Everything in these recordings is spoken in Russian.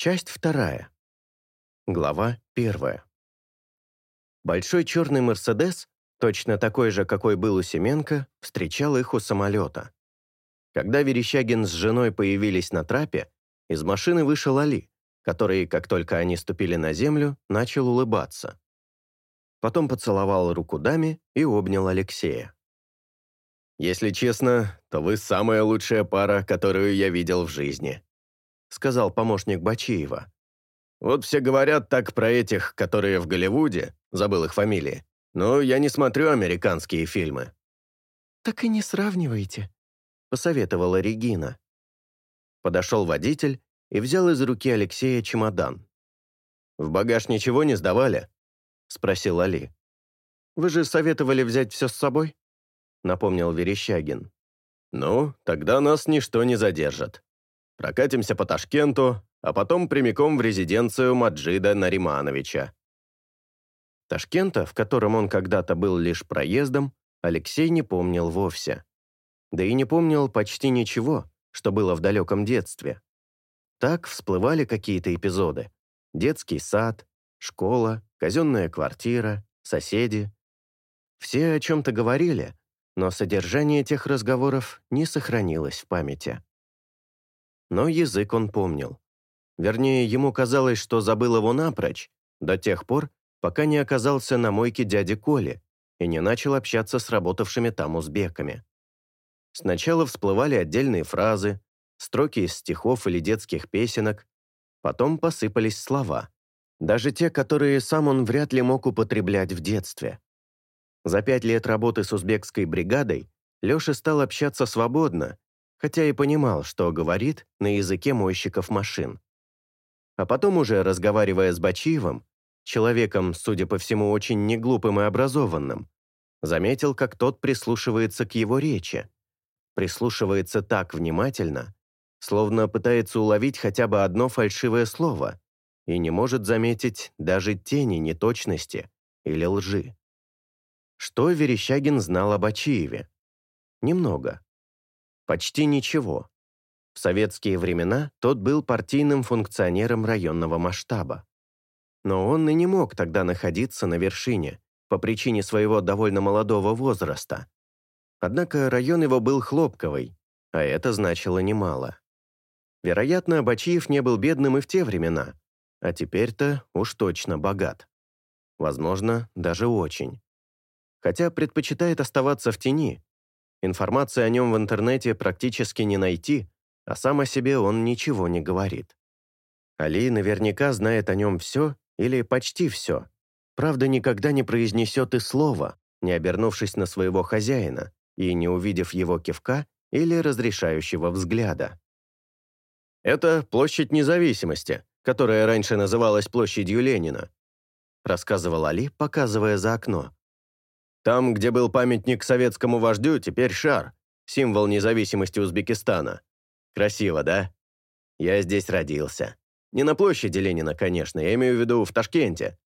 Часть вторая. Глава первая. Большой черный «Мерседес», точно такой же, какой был у Семенко, встречал их у самолета. Когда Верещагин с женой появились на трапе, из машины вышел Али, который, как только они ступили на землю, начал улыбаться. Потом поцеловал руку даме и обнял Алексея. «Если честно, то вы самая лучшая пара, которую я видел в жизни», — сказал помощник Бачиева. «Вот все говорят так про этих, которые в Голливуде, забыл их фамилии, но я не смотрю американские фильмы». «Так и не сравнивайте», — посоветовала Регина. Подошел водитель и взял из руки Алексея чемодан. «В багаж ничего не сдавали?» — спросил Али. «Вы же советовали взять все с собой?» — напомнил Верещагин. «Ну, тогда нас ничто не задержит», прокатимся по Ташкенту, а потом прямиком в резиденцию Маджида Наримановича. Ташкента, в котором он когда-то был лишь проездом, Алексей не помнил вовсе. Да и не помнил почти ничего, что было в далеком детстве. Так всплывали какие-то эпизоды. Детский сад, школа, казенная квартира, соседи. Все о чем-то говорили, но содержание тех разговоров не сохранилось в памяти но язык он помнил. Вернее, ему казалось, что забыл его напрочь, до тех пор, пока не оказался на мойке дяди Коли и не начал общаться с работавшими там узбеками. Сначала всплывали отдельные фразы, строки из стихов или детских песенок, потом посыпались слова, даже те, которые сам он вряд ли мог употреблять в детстве. За пять лет работы с узбекской бригадой Леша стал общаться свободно хотя и понимал, что говорит на языке мойщиков машин. А потом уже, разговаривая с Бачиевым, человеком, судя по всему, очень неглупым и образованным, заметил, как тот прислушивается к его речи. Прислушивается так внимательно, словно пытается уловить хотя бы одно фальшивое слово и не может заметить даже тени неточности или лжи. Что Верещагин знал о Ачиеве? Немного. Почти ничего. В советские времена тот был партийным функционером районного масштаба. Но он и не мог тогда находиться на вершине, по причине своего довольно молодого возраста. Однако район его был хлопковый, а это значило немало. Вероятно, Бачиев не был бедным и в те времена, а теперь-то уж точно богат. Возможно, даже очень. Хотя предпочитает оставаться в тени, Информации о нем в интернете практически не найти, а сам о себе он ничего не говорит. Али наверняка знает о нем все или почти все. Правда, никогда не произнесет и слова, не обернувшись на своего хозяина и не увидев его кивка или разрешающего взгляда. «Это площадь независимости, которая раньше называлась площадью Ленина», рассказывал Али, показывая за окно. Там, где был памятник советскому вождю, теперь шар, символ независимости Узбекистана. Красиво, да? Я здесь родился. Не на площади Ленина, конечно, я имею в виду в Ташкенте.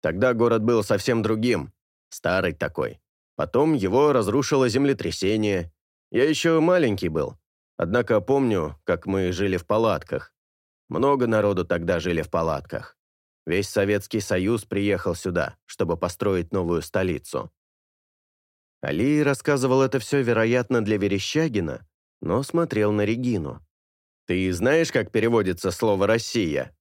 Тогда город был совсем другим, старый такой. Потом его разрушило землетрясение. Я еще маленький был, однако помню, как мы жили в палатках. Много народу тогда жили в палатках. Весь Советский Союз приехал сюда, чтобы построить новую столицу. Али рассказывал это все, вероятно, для Верещагина, но смотрел на Регину. «Ты знаешь, как переводится слово «Россия»?»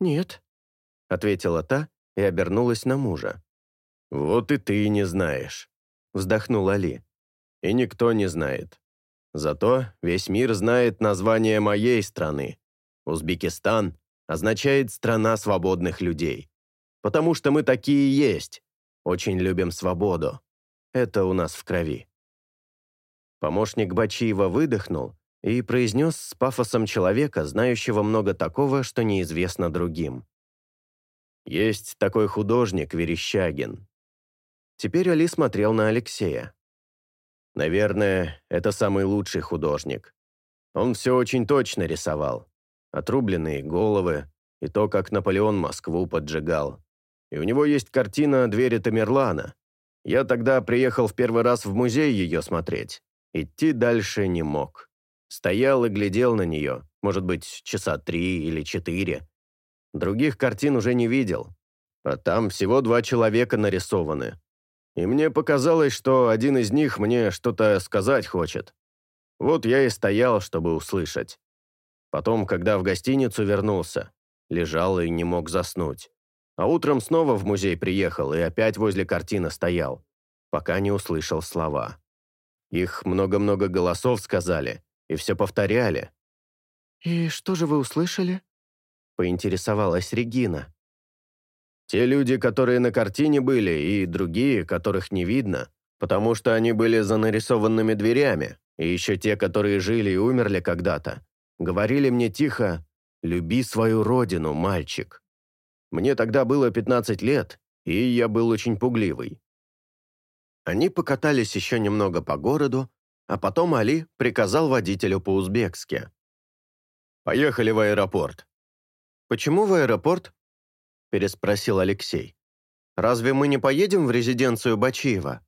«Нет», — ответила та и обернулась на мужа. «Вот и ты не знаешь», — вздохнул Али. «И никто не знает. Зато весь мир знает название моей страны. Узбекистан означает «страна свободных людей». Потому что мы такие есть, очень любим свободу. Это у нас в крови». Помощник Бачиева выдохнул и произнес с пафосом человека, знающего много такого, что неизвестно другим. «Есть такой художник Верещагин». Теперь Али смотрел на Алексея. «Наверное, это самый лучший художник. Он все очень точно рисовал. Отрубленные головы и то, как Наполеон Москву поджигал. И у него есть картина «Двери Тамерлана», я тогда приехал в первый раз в музей ее смотреть. Идти дальше не мог. Стоял и глядел на нее, может быть, часа три или четыре. Других картин уже не видел. А там всего два человека нарисованы. И мне показалось, что один из них мне что-то сказать хочет. Вот я и стоял, чтобы услышать. Потом, когда в гостиницу вернулся, лежал и не мог заснуть. А утром снова в музей приехал и опять возле картины стоял, пока не услышал слова. Их много-много голосов сказали и все повторяли. «И что же вы услышали?» — поинтересовалась Регина. «Те люди, которые на картине были, и другие, которых не видно, потому что они были за нарисованными дверями, и еще те, которые жили и умерли когда-то, говорили мне тихо «Люби свою родину, мальчик». Мне тогда было 15 лет, и я был очень пугливый. Они покатались еще немного по городу, а потом Али приказал водителю по-узбекски. «Поехали в аэропорт». «Почему в аэропорт?» – переспросил Алексей. «Разве мы не поедем в резиденцию Бачиева?»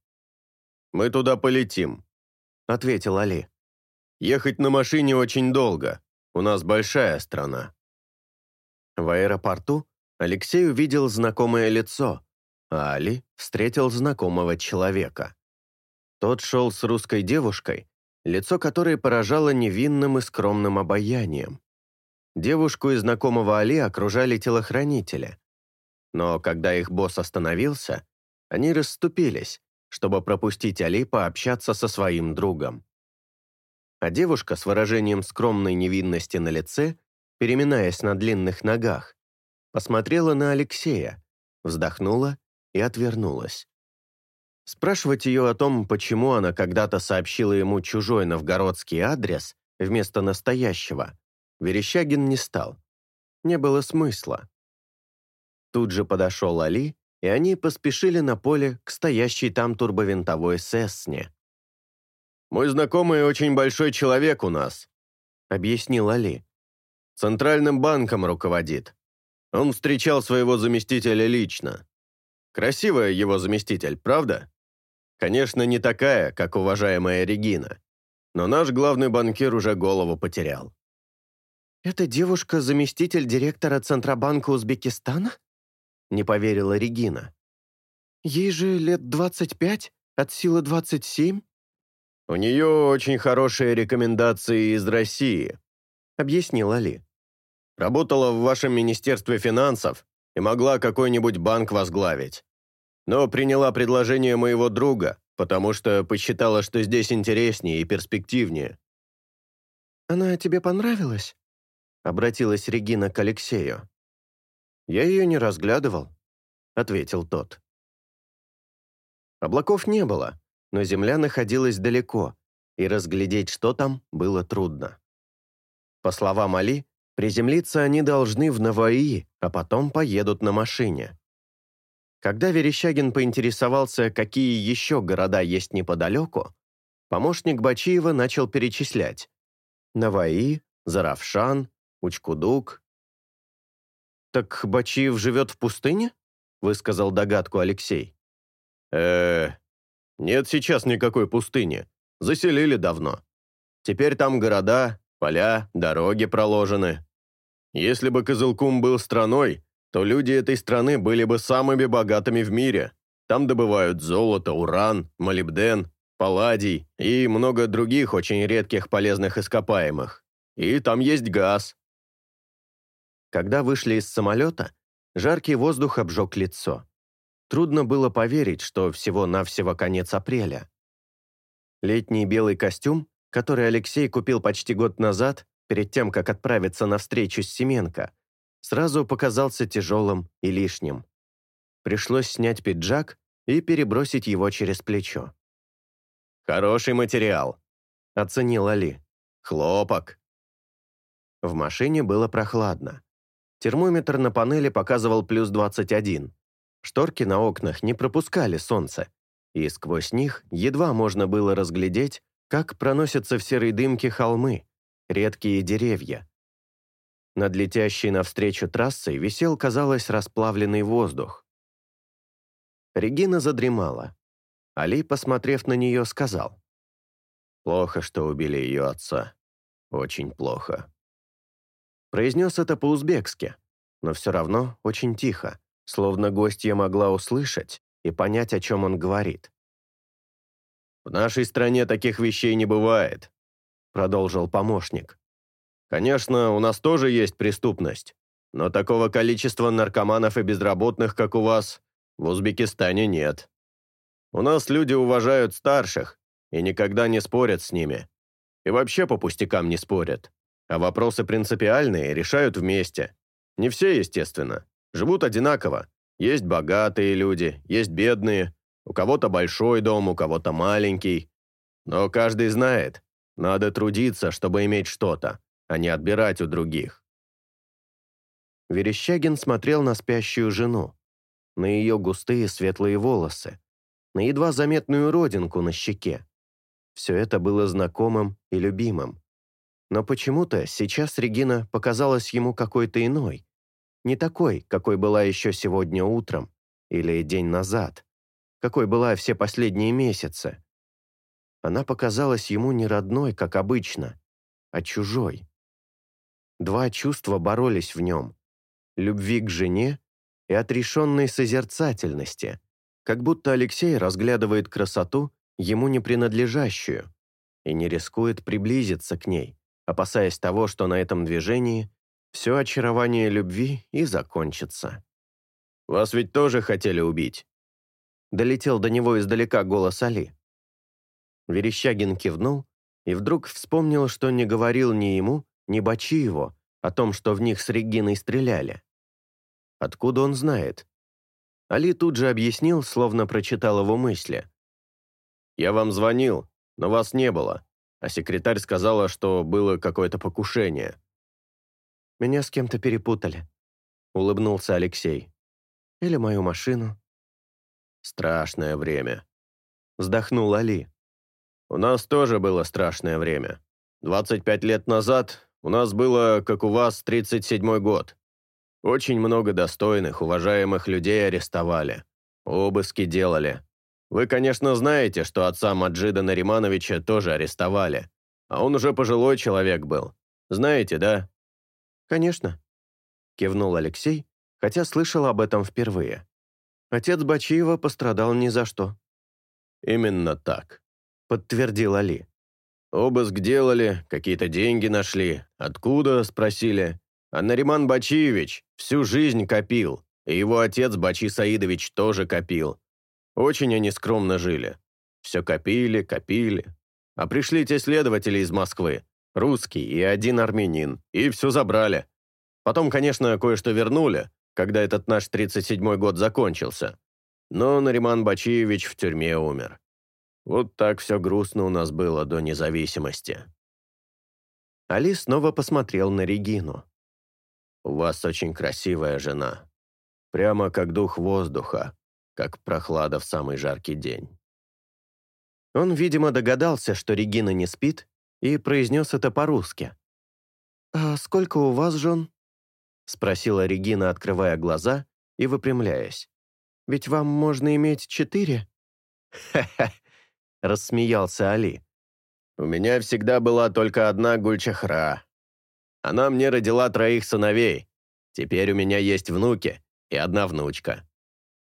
«Мы туда полетим», – ответил Али. «Ехать на машине очень долго. У нас большая страна». В аэропорту Алексей увидел знакомое лицо, а Али встретил знакомого человека. Тот шел с русской девушкой, лицо которой поражало невинным и скромным обаянием. Девушку и знакомого Али окружали телохранители. Но когда их босс остановился, они расступились, чтобы пропустить Али пообщаться со своим другом. А девушка с выражением скромной невинности на лице, переминаясь на длинных ногах, посмотрела на Алексея, вздохнула и отвернулась. Спрашивать ее о том, почему она когда-то сообщила ему чужой новгородский адрес вместо настоящего, Верещагин не стал. Не было смысла. Тут же подошел Али, и они поспешили на поле к стоящей там турбовинтовой «Сесне». «Мой знакомый очень большой человек у нас», — объяснил Али. «Центральным банком руководит. Он встречал своего заместителя лично. Красивая его заместитель, правда? Конечно, не такая, как уважаемая Регина. Но наш главный банкир уже голову потерял. «Эта девушка – заместитель директора Центробанка Узбекистана?» – не поверила Регина. «Ей же лет 25, от силы 27». «У нее очень хорошие рекомендации из России», – Объяснила ли? Работала в вашем Министерстве финансов и могла какой-нибудь банк возглавить. Но приняла предложение моего друга, потому что посчитала, что здесь интереснее и перспективнее». «Она тебе понравилась?» — обратилась Регина к Алексею. «Я ее не разглядывал», — ответил тот. Облаков не было, но земля находилась далеко, и разглядеть, что там, было трудно. По словам Али, Приземлиться они должны в Наваи, а потом поедут на машине. Когда Верещагин поинтересовался, какие еще города есть неподалеку, помощник Бачиева начал перечислять. Наваи, Заравшан, Учкудук. «Так Бачиев живет в пустыне?» — высказал догадку Алексей. э нет сейчас никакой пустыни. Заселили давно. Теперь там города, поля, дороги проложены. Если бы Кызылкум был страной, то люди этой страны были бы самыми богатыми в мире. Там добывают золото, уран, молибден, палладий и много других очень редких полезных ископаемых. И там есть газ. Когда вышли из самолета, жаркий воздух обжег лицо. Трудно было поверить, что всего-навсего конец апреля. Летний белый костюм, который Алексей купил почти год назад, перед тем, как отправиться на встречу с Семенко, сразу показался тяжелым и лишним. Пришлось снять пиджак и перебросить его через плечо. «Хороший материал», — оценил Али. «Хлопок». В машине было прохладно. Термометр на панели показывал плюс 21. Шторки на окнах не пропускали солнце, и сквозь них едва можно было разглядеть, как проносятся в серой дымке холмы, редкие деревья. Над летящей навстречу трассой висел, казалось, расплавленный воздух. Регина задремала. Али, посмотрев на нее, сказал. «Плохо, что убили ее отца. Очень плохо». Произнес это по-узбекски, но все равно очень тихо, словно гостья могла услышать и понять, о чем он говорит. «В нашей стране таких вещей не бывает», продолжил помощник. Конечно, у нас тоже есть преступность, но такого количества наркоманов и безработных, как у вас, в Узбекистане нет. У нас люди уважают старших и никогда не спорят с ними. И вообще по пустякам не спорят. А вопросы принципиальные решают вместе. Не все, естественно. Живут одинаково. Есть богатые люди, есть бедные. У кого-то большой дом, у кого-то маленький. Но каждый знает, надо трудиться, чтобы иметь что-то, а не отбирать у других. Верещагин смотрел на спящую жену, на ее густые светлые волосы, на едва заметную родинку на щеке. Все это было знакомым и любимым. Но почему-то сейчас Регина показалась ему какой-то иной, не такой, какой была еще сегодня утром или день назад, какой была все последние месяцы. Она показалась ему не родной, как обычно, а чужой. Два чувства боролись в нем – любви к жене и отрешенной созерцательности, как будто Алексей разглядывает красоту, ему не принадлежащую, и не рискует приблизиться к ней, опасаясь того, что на этом движении все очарование любви и закончится. «Вас ведь тоже хотели убить?» Долетел до него издалека голос Али. Верещагин кивнул и вдруг вспомнил, что не говорил ни ему, ни Бачиеву о том, что в них с Региной стреляли. Откуда он знает? Али тут же объяснил, словно прочитал его мысли. «Я вам звонил, но вас не было, а секретарь сказала, что было какое-то покушение». «Меня с кем-то перепутали», — улыбнулся Алексей. «Или мою машину». «Страшное время», — вздохнул Али. У нас тоже было страшное время. 25 лет назад у нас было, как у вас, 37-й год. Очень много достойных, уважаемых людей арестовали. Обыски делали. Вы, конечно, знаете, что отца Маджида Наримановича тоже арестовали. А он уже пожилой человек был. Знаете, да? Конечно. Кивнул Алексей, хотя слышал об этом впервые. Отец Бачиева пострадал ни за что. Именно так. — подтвердил Али. «Обыск делали, какие-то деньги нашли. Откуда?» — спросили. «А Нариман Бачиевич всю жизнь копил, и его отец Бачи Саидович тоже копил. Очень они скромно жили. Все копили, копили. А пришли те следователи из Москвы, русский и один армянин, и все забрали. Потом, конечно, кое-что вернули, когда этот наш 37-й год закончился. Но Нариман Бачиевич в тюрьме умер. Вот так все грустно у нас было до независимости. Али снова посмотрел на Регину. «У вас очень красивая жена. Прямо как дух воздуха, как прохлада в самый жаркий день». Он, видимо, догадался, что Регина не спит, и произнес это по-русски. «А сколько у вас жен?» — спросила Регина, открывая глаза и выпрямляясь. «Ведь вам можно иметь четыре?» «Ха-ха, — рассмеялся Али. «У меня всегда была только одна Гульчахра. Она мне родила троих сыновей. Теперь у меня есть внуки и одна внучка.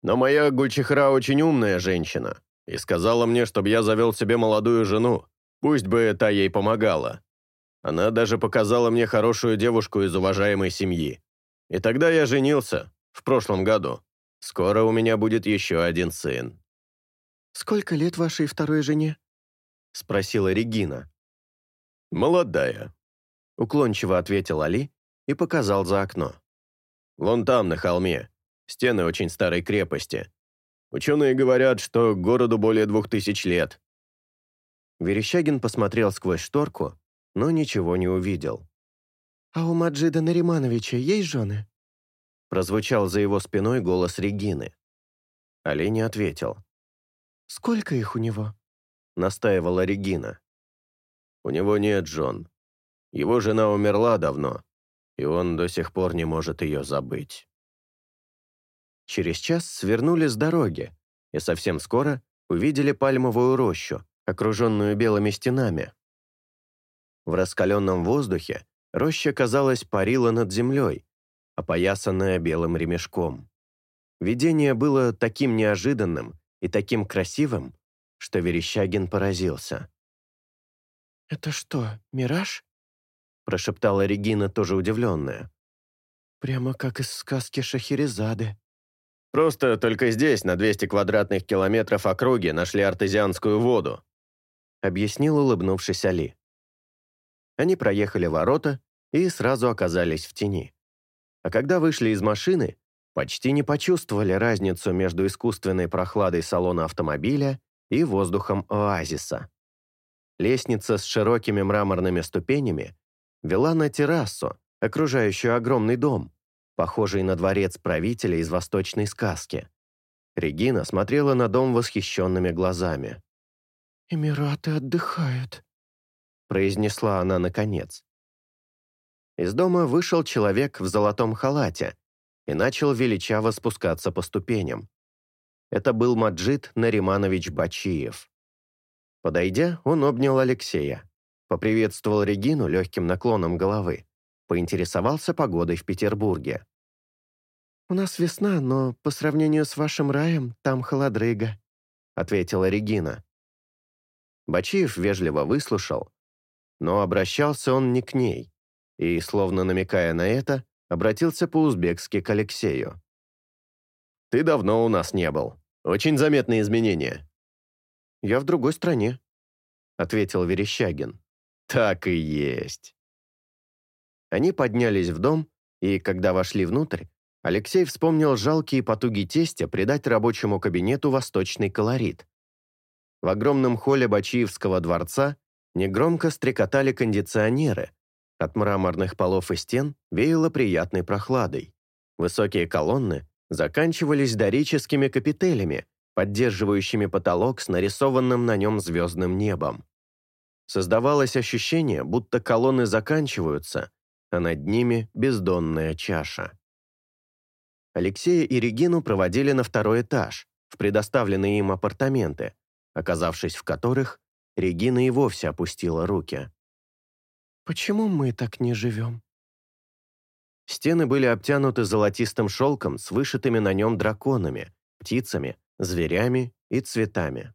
Но моя Гульчахра очень умная женщина и сказала мне, чтобы я завел себе молодую жену, пусть бы та ей помогала. Она даже показала мне хорошую девушку из уважаемой семьи. И тогда я женился, в прошлом году. Скоро у меня будет еще один сын. «Сколько лет вашей второй жене?» — спросила Регина. «Молодая», — уклончиво ответил Али и показал за окно. «Вон там, на холме, стены очень старой крепости. Ученые говорят, что городу более двух тысяч лет». Верещагин посмотрел сквозь шторку, но ничего не увидел. «А у Маджида Наримановича есть жены?» Прозвучал за его спиной голос Регины. Али не ответил. Сколько их у него?» — настаивала Регина. «У него нет Джон. Его жена умерла давно, и он до сих пор не может ее забыть». Через час свернули с дороги, и совсем скоро увидели пальмовую рощу, окруженную белыми стенами. В раскаленном воздухе роща, казалось, парила над землей, опоясанная белым ремешком. Видение было таким неожиданным, и таким красивым, что Верещагин поразился. «Это что, мираж?» прошептала Регина, тоже удивленная. «Прямо как из сказки Шахерезады». «Просто только здесь, на 200 квадратных километров округе нашли артезианскую воду», объяснил, улыбнувшись Али. Они проехали ворота и сразу оказались в тени. А когда вышли из машины, почти не почувствовали разницу между искусственной прохладой салона автомобиля и воздухом оазиса. Лестница с широкими мраморными ступенями вела на террасу, окружающую огромный дом, похожий на дворец правителя из восточной сказки. Регина смотрела на дом восхищенными глазами. «Эмираты отдыхают», — произнесла она наконец. Из дома вышел человек в золотом халате и начал величаво спускаться по ступеням. Это был Маджид Нариманович Бачиев. Подойдя, он обнял Алексея, поприветствовал Регину легким наклоном головы, поинтересовался погодой в Петербурге. «У нас весна, но по сравнению с вашим раем там холодрыга», ответила Регина. Бачиев вежливо выслушал, но обращался он не к ней, и, словно намекая на это, обратился по-узбекски к Алексею. «Ты давно у нас не был. Очень заметные изменения». «Я в другой стране», — ответил Верещагин. «Так и есть». Они поднялись в дом, и, когда вошли внутрь, Алексей вспомнил жалкие потуги тестя придать рабочему кабинету восточный колорит. В огромном холле Бачиевского дворца негромко стрекотали кондиционеры — от мраморных полов и стен веяло приятной прохладой. Высокие колонны заканчивались дорическими капителями, поддерживающими потолок с нарисованным на нем звездным небом. Создавалось ощущение, будто колонны заканчиваются, а над ними бездонная чаша. Алексея и Регину проводили на второй этаж, в предоставленные им апартаменты, оказавшись в которых, Регина и вовсе опустила руки. Почему мы так не живем?» Стены были обтянуты золотистым шелком с вышитыми на нем драконами, птицами, зверями и цветами.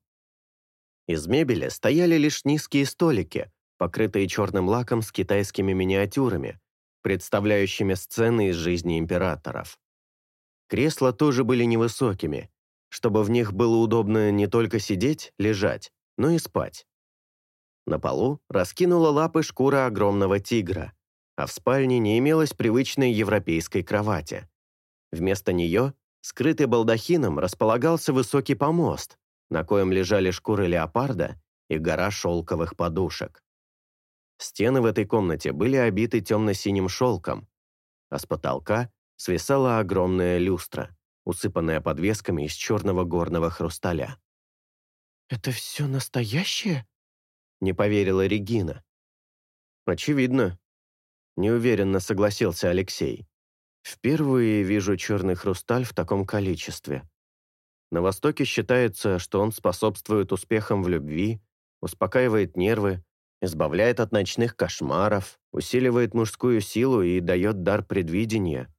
Из мебели стояли лишь низкие столики, покрытые черным лаком с китайскими миниатюрами, представляющими сцены из жизни императоров. Кресла тоже были невысокими, чтобы в них было удобно не только сидеть, лежать, но и спать. На полу раскинула лапы шкура огромного тигра, а в спальне не имелось привычной европейской кровати. Вместо нее, скрытый балдахином, располагался высокий помост, на коем лежали шкуры леопарда и гора шелковых подушек. Стены в этой комнате были обиты темно-синим шелком, а с потолка свисала огромная люстра, усыпанная подвесками из черного горного хрусталя. «Это все настоящее?» — не поверила Регина. «Очевидно», — неуверенно согласился Алексей. «Впервые вижу черный хрусталь в таком количестве. На Востоке считается, что он способствует успехам в любви, успокаивает нервы, избавляет от ночных кошмаров, усиливает мужскую силу и дает дар предвидения.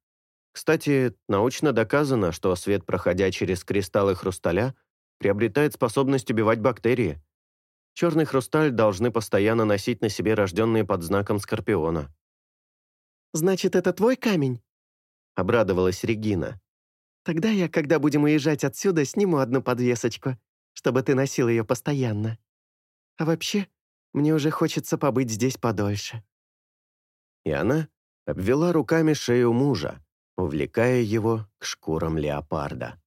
Кстати, научно доказано, что свет, проходя через кристаллы хрусталя, приобретает способность убивать бактерии черный хрусталь должны постоянно носить на себе рожденные под знаком Скорпиона. «Значит, это твой камень?» — обрадовалась Регина. «Тогда я, когда будем уезжать отсюда, сниму одну подвесочку, чтобы ты носил ее постоянно. А вообще, мне уже хочется побыть здесь подольше». И она обвела руками шею мужа, увлекая его к шкурам леопарда.